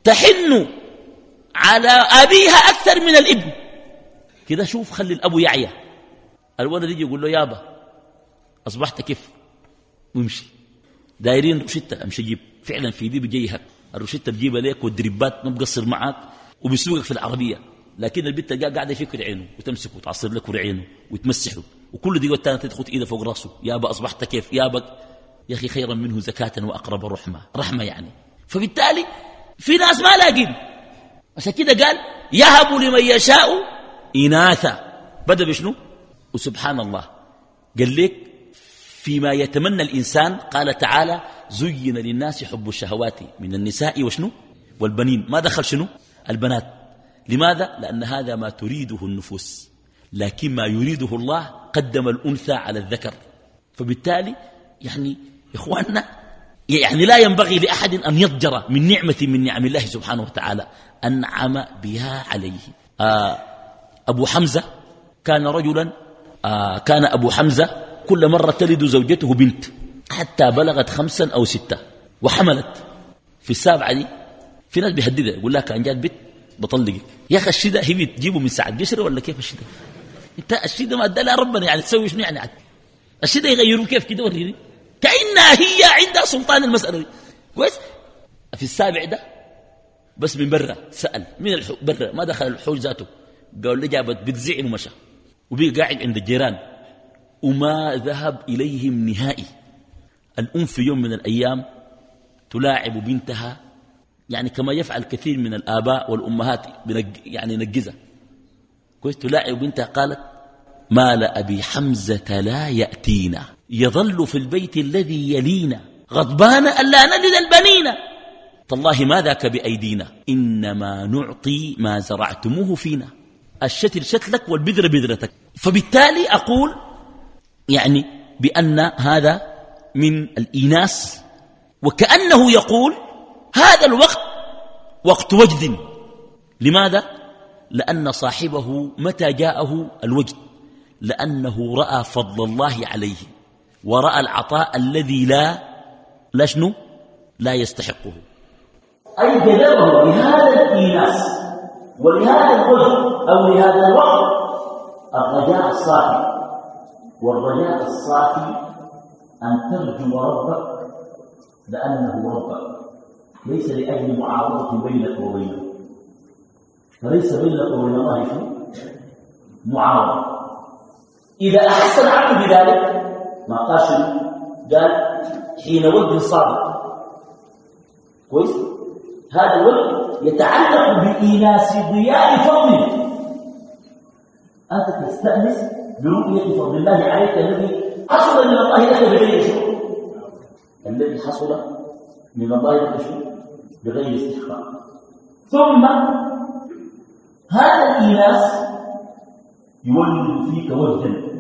تحن على أبيها أكثر من الابن. كده شوف خلي الأبو يعيا. الولد يجي يقول له يابا أصبحت كيف؟ ويمشي. دايرين روشتة أمشي جيب فعلا في دي بجيهك الروشتة بجيبها ليك والدريبات ما بقصر معاك وبيسوقك في العربية. لكن البنت قاعدة يفكر عينه وتمسكه وتعصر لك عينه وتمسحه وكل دقيقة الثانية تدخل إيده فوق راسه. يابا أصبحت كيف؟ يابا يا أخي خيرا منه زكاة وأقرب رحمه رحمة يعني. فبالتالي في ناس ما لاقين. عشان كده قال يهب لمن يشاء إناثا. بدأ بشنو؟ وسبحان الله. قال لك فيما يتمنى الإنسان قال تعالى زين للناس حب الشهوات من النساء وشنو؟ والبنين. ما دخل شنو؟ البنات. لماذا؟ لأن هذا ما تريده النفوس. لكن ما يريده الله قدم الأنثى على الذكر. فبالتالي يعني إخواننا يعني لا ينبغي لأحد أن يضجر من نعمة من نعم الله سبحانه وتعالى. أنعم بها عليه. آه أبو حمزة كان رجلا آه كان أبو حمزة كل مرة تلد زوجته بنت حتى بلغت خمسا أو ستة وحملت. في السابعة دي في ناس بيهددها يقول لها كان جات بنت بطلقك يا أخي الشدة هي بتجيبه من ساعة قشرة ولا كيف الشدة أنت الشيء ده ما ادى ربنا يعني تسوي شنو يعني عاد؟ الشيء ده يغيروه كيف كده وريني. كأنها هي عندها سلطان المسألة دي. كويس؟ في السابع ده بس من برا سأل. من الحو برا. ما دخل الحوش ذاته. قال له جابت بتزعل ومشى. وبقى قاعد عند الجيران. وما ذهب إليهم نهائي. الأم في يوم من الأيام تلاعب بنتها يعني كما يفعل كثير من الآباء والأمهات يعني نجزة كويس؟ تلاعب بنتها قالت مال أبي حمزة لا يأتينا. يظل في البيت الذي يلينا. غضبان ألا نلد البنين. تالله ما ذاك بأيدينا؟ إنما نعطي ما زرعتموه فينا. الشتل شتلك والبذرة بذرتك. فبالتالي أقول يعني بأن هذا من الإيناس وكأنه يقول هذا الوقت وقت وجد. لماذا؟ لأن صاحبه متى جاءه الوجد. لأنه رأى فضل الله عليه ورأى العطاء الذي لا لا شنو؟ لا يستحقه. أي جذبه لهذا الإيناس ولهذا الوجد أو لهذا الوقت. الرجاء الصافي والرجاء الصافي أن ترجو ربك لأنه ربك. ليس لأجل معارضة بينك وبينه فليس بينك وبين الله شيء. معارضة. إذا أحس العبد بذلك ما قال قال حين ود صادق. كويس؟ هذا الود يتعلق بإيناس ضياء فضله أنت تستأنس برؤية فضل الله عليك الذي حصل من الله لك بغير شيء. الذي حصل من الله لك شيء. بغير استحقاق ثم هذا الإيناس يولد فيك وجدا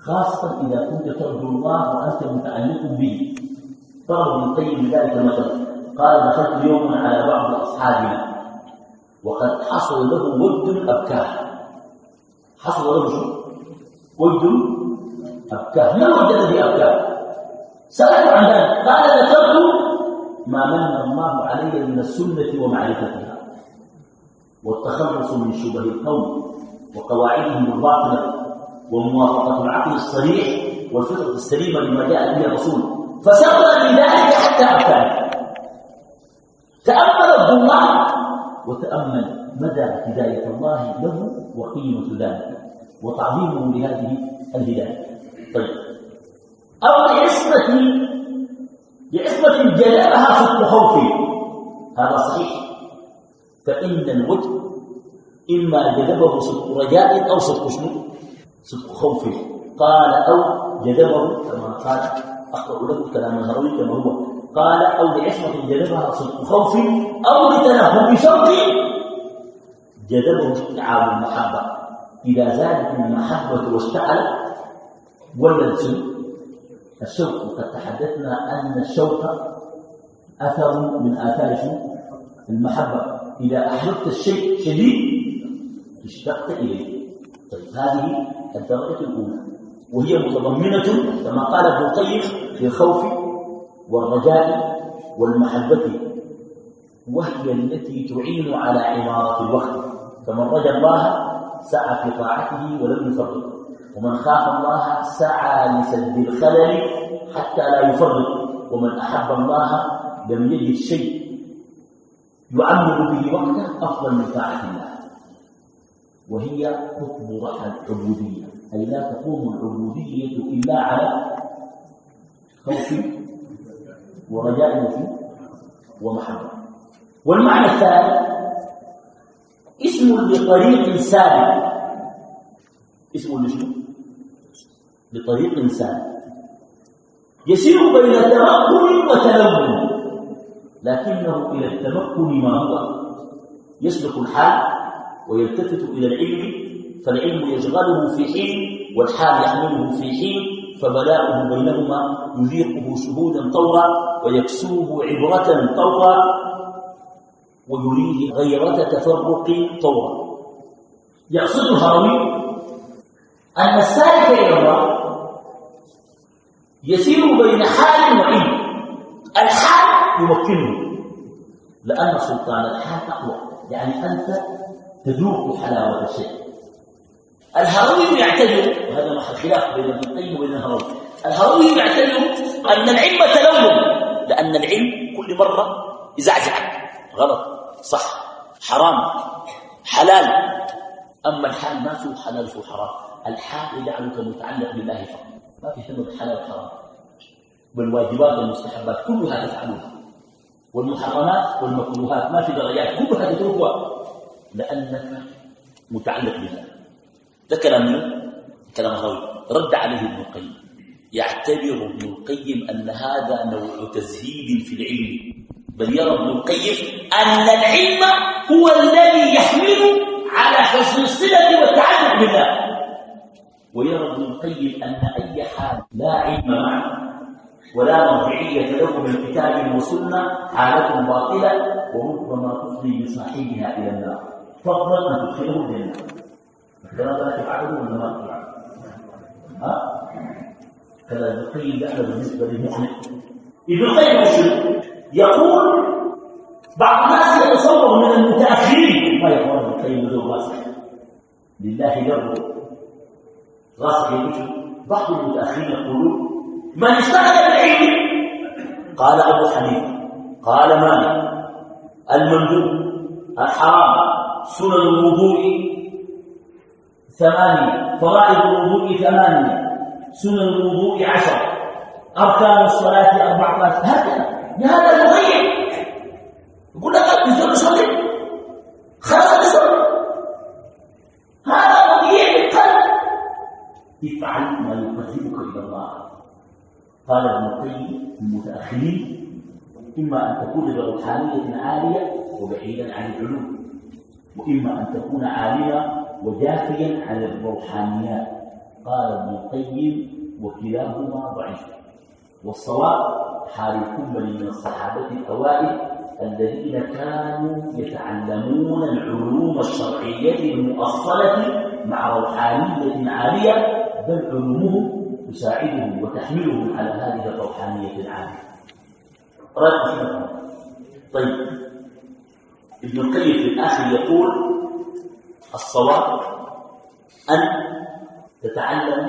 خاصة إذا كنت ترجو الله وأنت متعلق به. ضرب ابن القيم بذلك مثلا قال دخلت يوما على بعض أصحابنا وقد حصل له ود أبكاه. حصل له شو؟ ود أبكاه. ما الود الذي أبكاه؟ سألت عن ذلك. قال ذكرت ما من الله علي من السنة ومعرفتها والتخلص من شبه القوم وقواعدهم الباطلة وموافقة العقل الصريح والفطرة السليمة لما جاء به الرسول. فسبب لذلك حتى أبكى تأمل الله وتأمل مدى هداية الله له وقيمة ذلك وتعظيمه لهذه الهداية. طيب. أو لعصمة لعصمة جلبها صدق خوف هذا صحيح. فإن الوجه إما جذبه صدق رجاء أو صدق شنو؟ صدق خوف. قال أو جذبه كما قال أقرأ لكم كلام الهروي كما هو. قال أو لعصمة جذبها صدق خوف أو لتنهم بشرط جذبه استيعاب المحبة. إذا زادت المحبة واشتعلت ولد الشوق وقد تحدثنا أن الشوق أثر من آثار المحبة. إذا أحببت الشيء شديد اشتقت إليه. طيب هذه الدرجة الأولى. وهي متضمنة كما قال ابن القيم في الخوف والرجاء والمحبة. وهي التي تعين على عمارة الوقت. فمن رجا الله سعى في طاعته ولم يفرط. ومن خاف الله سعى لسد الخلل حتى لا يفرط. ومن أحب الله لم يجد شيء يعمر به وقته أفضل من طاعة الله. وهي قطب رحى العبودية. أي لا تقوم العبودية إلا على خوف ورجاء ومحبة. والمعنى الثالث اسم لطريق سابق. اسم لشنو؟ بطريق إنسان. يسير بين تمكن وتلون لكنه إلى التمكن ما هو. يسلك الحال ويلتفت إلى العلم فالعلم يشغله في حين والحال يحمله في حين فبلاؤه بينهما يذيقه شهودا طورا ويكسوه عبرة طورا ويريه غيرة تفرق طورا يقصد الهروي أن السالك إلى الله يسير بين حال وعلم الحال يمكنه لأن سلطان الحال أقوى. يعني أنت تذوق حلاوة الشيء الهروي يعتبر وهذا محل خلاف بين ابن القيم وبين الهروي الهروي يعتبر أن العلم تلون لأن العلم كل مرة يزعزعك. غلط. صح. حرام. حلال. أما الحال ما فيه حلال فيه حرام. الحال يجعلك متعلق بالله فقط. ما في سبب حلال وحرام. والواجبات والمستحبات كلها تفعلها والمحرمات والمكروهات ما في درجات كلها تتركها لأنك متعلق بالله. ده كلام مين؟ كلام هروي رد عليه ابن القيم. يعتبر ابن القيم أن هذا نوع تزهيد في العلم. بل يرى ابن القيم أن العلم هو الذي يحمل على حسن الصلة والتعلق بالله. ويرى ابن القيم أن أي حال لا علم معه ولا مرجعية له من كتاب وسنة حالة باطلة وربما تفضي بصاحبها إلى النار. فضلا أن تدخله الجنة. الكلام ده تفعله ولا ما تفعله؟ ها؟ كذا ابن القيم ده بالنسبة للمؤمن. ابن القيم يقول بعض الناس يتصور من المتأخرين. ما يقول ابن القيم راسخ لله در راسخ يقول بعض المتأخرين يقولون من اشتغل بالعلم قال أبو حنيفة. قال مالك. المندوب. الحرام. سنن الوضوء ثمانية. فرائض الوضوء ثمانية. سنن الوضوء عشرة أركان الصلاة أربعة عشر هكذا. لهذا يضيع يقول لك يصلي. خلاص يصلي هذا مضيع للقلب افعل ما يقربك إلى الله. قال ابن القيم المتأخرين إما أن تكون بروحانية عالية وبعيدا عن العلوم وإما أن تكون عالية وجافيا عن الروحانيات. قال ابن القيم وكلاهما ضعيف. والصواب حال الكمل من الصحابة الأوائل الذين كانوا يتعلمون العلوم الشرعية المؤصلة مع روحانية عالية بل علومهم تساعدهم وتحملهم على هذه الروحانية العالية. رأيك طيب. ابن القيم في الآخر يقول الصواب أن تتعلم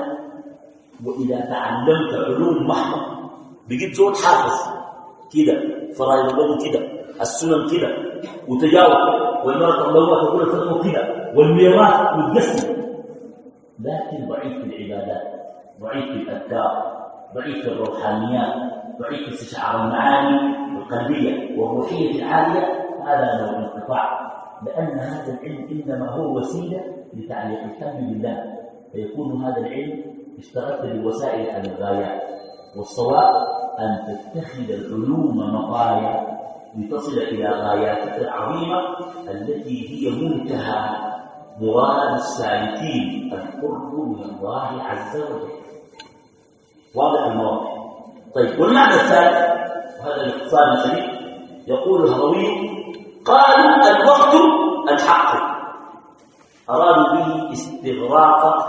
وإذا تعلمت علوم محضة بقيت زول حافظ كده فرائض الوضوء كده السنن كده وتجاوب والمرأة الله تقول الفقه كده والميراث متقسم. لكن ضعيف في العبادات ضعيف في الأذكار ضعيف في الروحانيات ضعيف في استشعار المعاني القلبية والروحية العالية هذا نوع انقطاع لأن هذا العلم إنما هو وسيلة لتعليق القلب بالله فيكون هذا العلم اشتغلت بالوسائل عن الغايات والصواب أن تتخذ العلوم مطايا لتصل إلى غاياتك العظيمة التي هي منتهى مراد السالكين القرب من الله عز وجل. واضح المواضع طيب والمعنى الثالث وهذا الاختصار الشديد يقول الهروي قالوا الوقت الحق. أرادوا به استغراق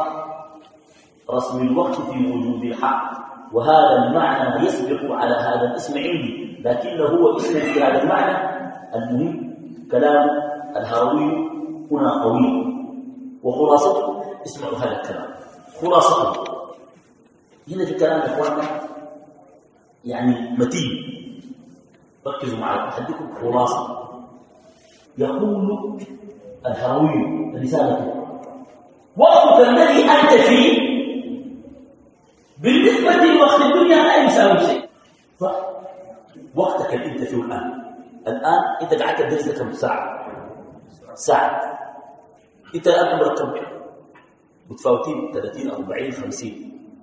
رسم الوقت في وجود الحق. وهذا المعنى يسبق على هذا الاسم عندي لكنه هو اسم في هذا المعنى. المهم كلام الهاوي هنا قوي. وخلاصته. اسمعوا هذا الكلام. خلاصته. هنا في كلام إخواننا يعني متين. ركزوا معي أحدكم خلاصة. يقول الهروي رسالته وقتك الذي أنت فيه بالنسبة لوقت الدنيا لا يساوي شيء. صح وقتك اللي أنت فيه الآن. الآن أنت قعدت تدرس كم ساعة؟ ساعة. أنت الآن عمرك كم متفاوتين 30 40 50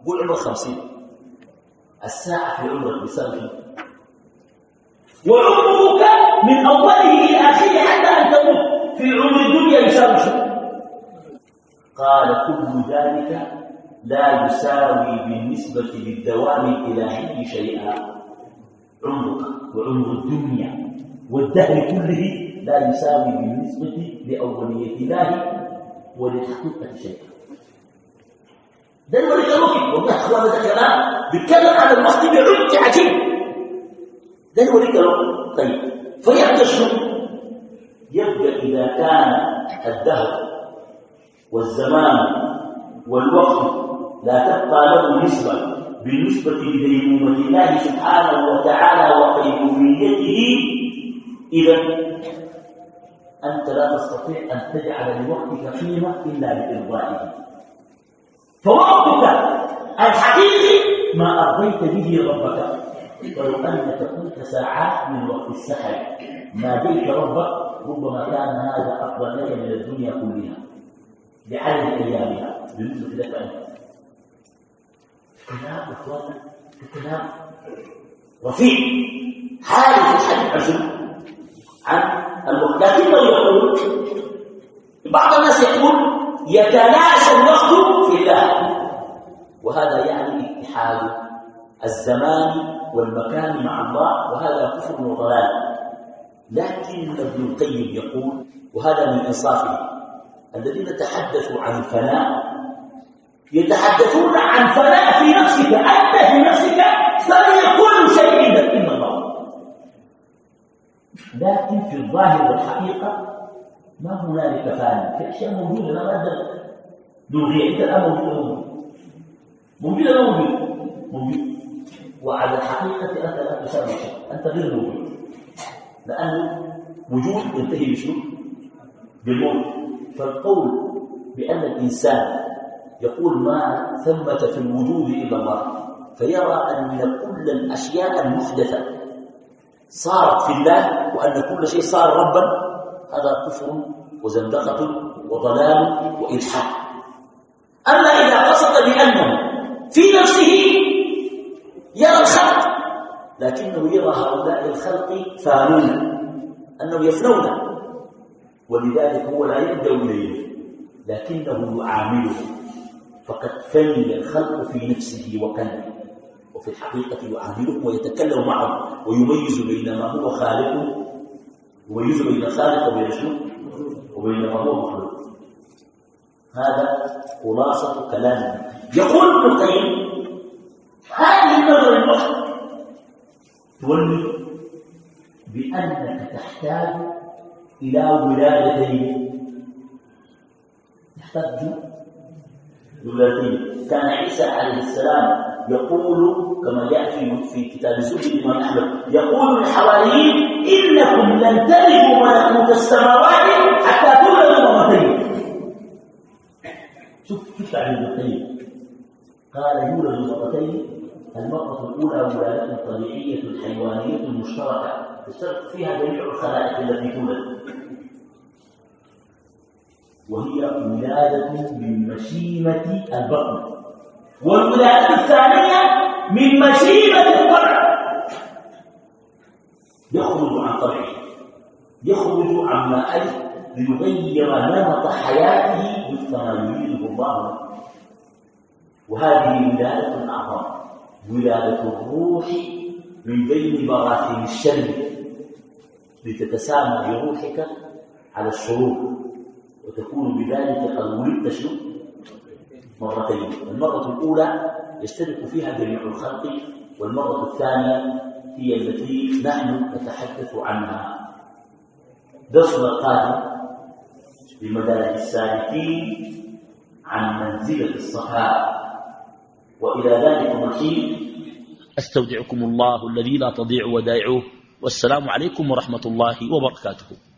قول عمرك 50 الساعة في عمرك بيساوي وعمرك من أوله إلى آخره حتى أن تموت في عمر الدنيا يساوي شيء قال كل ذلك لا يساوي بالنسبة للدوام الإلهي شيئا. عمرك وعمر الدنيا والدهر كله لا يساوي بالنسبة لأولية الله ولحقيقة شيئا ده الولي كروكي والله أخوان ده كلام بيتكلم عن الوقت بعمق عجيب. ده الولي كروكي طيب فيبقى شو يبقى إذا كان الدهر والزمان والوقت لا تبقى له نسبة بالنسبة لديمومة الله سبحانه وتعالى وقيوميته إذا أنت لا تستطيع أن تجعل لوقتك قيمة إلا بإرضائه فوقتك الحقيقي ما أرضيت به ربك. ولو أنك كنت ساعات من وقت السحر ناديت ربك ربما كان هذا أفضل لك من الدنيا كلها. لعدد أيامها. بالنسبة لك أنت. كلام إخوانا كلام. رفيع حالي في الحديث عن الوقت لكنه يقول بعض الناس يقول يتلاشى الوقت في الله. وهذا يعني اتحاد الزمان والمكان مع الله وهذا كفر وضلال. لكن ابن القيم يقول وهذا من انصافه الذين تحدثوا عن الفناء يتحدثون عن فناء في نفسك أنت في نفسك فهي كل شيء لكن في الظاهر والحقيقة ما هنالك فاني في أشياء موجودة لا ماده نلغيها. انت الآن موجودة موجودة. موجودة موجودة. وعلى الحقيقة أنت لا تساوي شيء. أنت غير موجود. لأن وجود ينتهي بشنو؟ بالموت. فالقول بأن الإنسان يقول ما ثمة في الوجود إلا الله فيرى أن كل الأشياء المحدثة صارت في الله وأن كل شيء صار ربا هذا كفر وزندقة وضلال وإلحاد أما إذا قصد بأنه في نفسه يرى الخلق لكنه يرى هؤلاء الخلق فانون أنهم يفنون. ولذلك هو لا يبدأ إليه لكنه يعامله. فقد فني الخلق في نفسه وقلبه. وفي الحقيقة يعاملهم ويتكلم معهم ويميز بين ما هو خالق يميز بين الخالق وبين شنو؟ وبين ما هو مخلوق. هذا خلاصة كلامه يقول ابن القيم هذه النظرة الأخرى تولي بأنك تحتاج إلى ولادتين. تحتاج ولادتين. كان عيسى عليه السلام يقول كما يأتي في كتاب زهد الإمام أحمد يقول للحواريين إنكم لن تلدوا ملكوت السماوات حتى تولدوا مرتين شوف كيف تعليم القيم. قال يولد مرتين المرأة الأولى ولادة طبيعية حيوانية مشتركة تشترك فيها جميع الخلائق التي تولد. وهي ولادة من مشيمة البطن. والولادة الثانية من مشيمة الطبع يخرج عن طبعه يخرج عما ألف ليغير نمط حياته مثل ما يريده الله وهذه ولادة أعظم. ولادة الروح من بين براثن الشر لتتسامى بروحك على الشرور وتكون بذلك قد ولدت شنو؟ مرتين. المرة الأولى يشترك فيها جميع الخلق والمرة الثانية هي التي نحن نتحدث عنها. درسنا القادم بمدارج السالكين عن منزلة الصفاء. وإلى ذلك الرحيم أستودعكم الله الذي لا تضيع ودائعه. والسلام عليكم ورحمة الله وبركاته.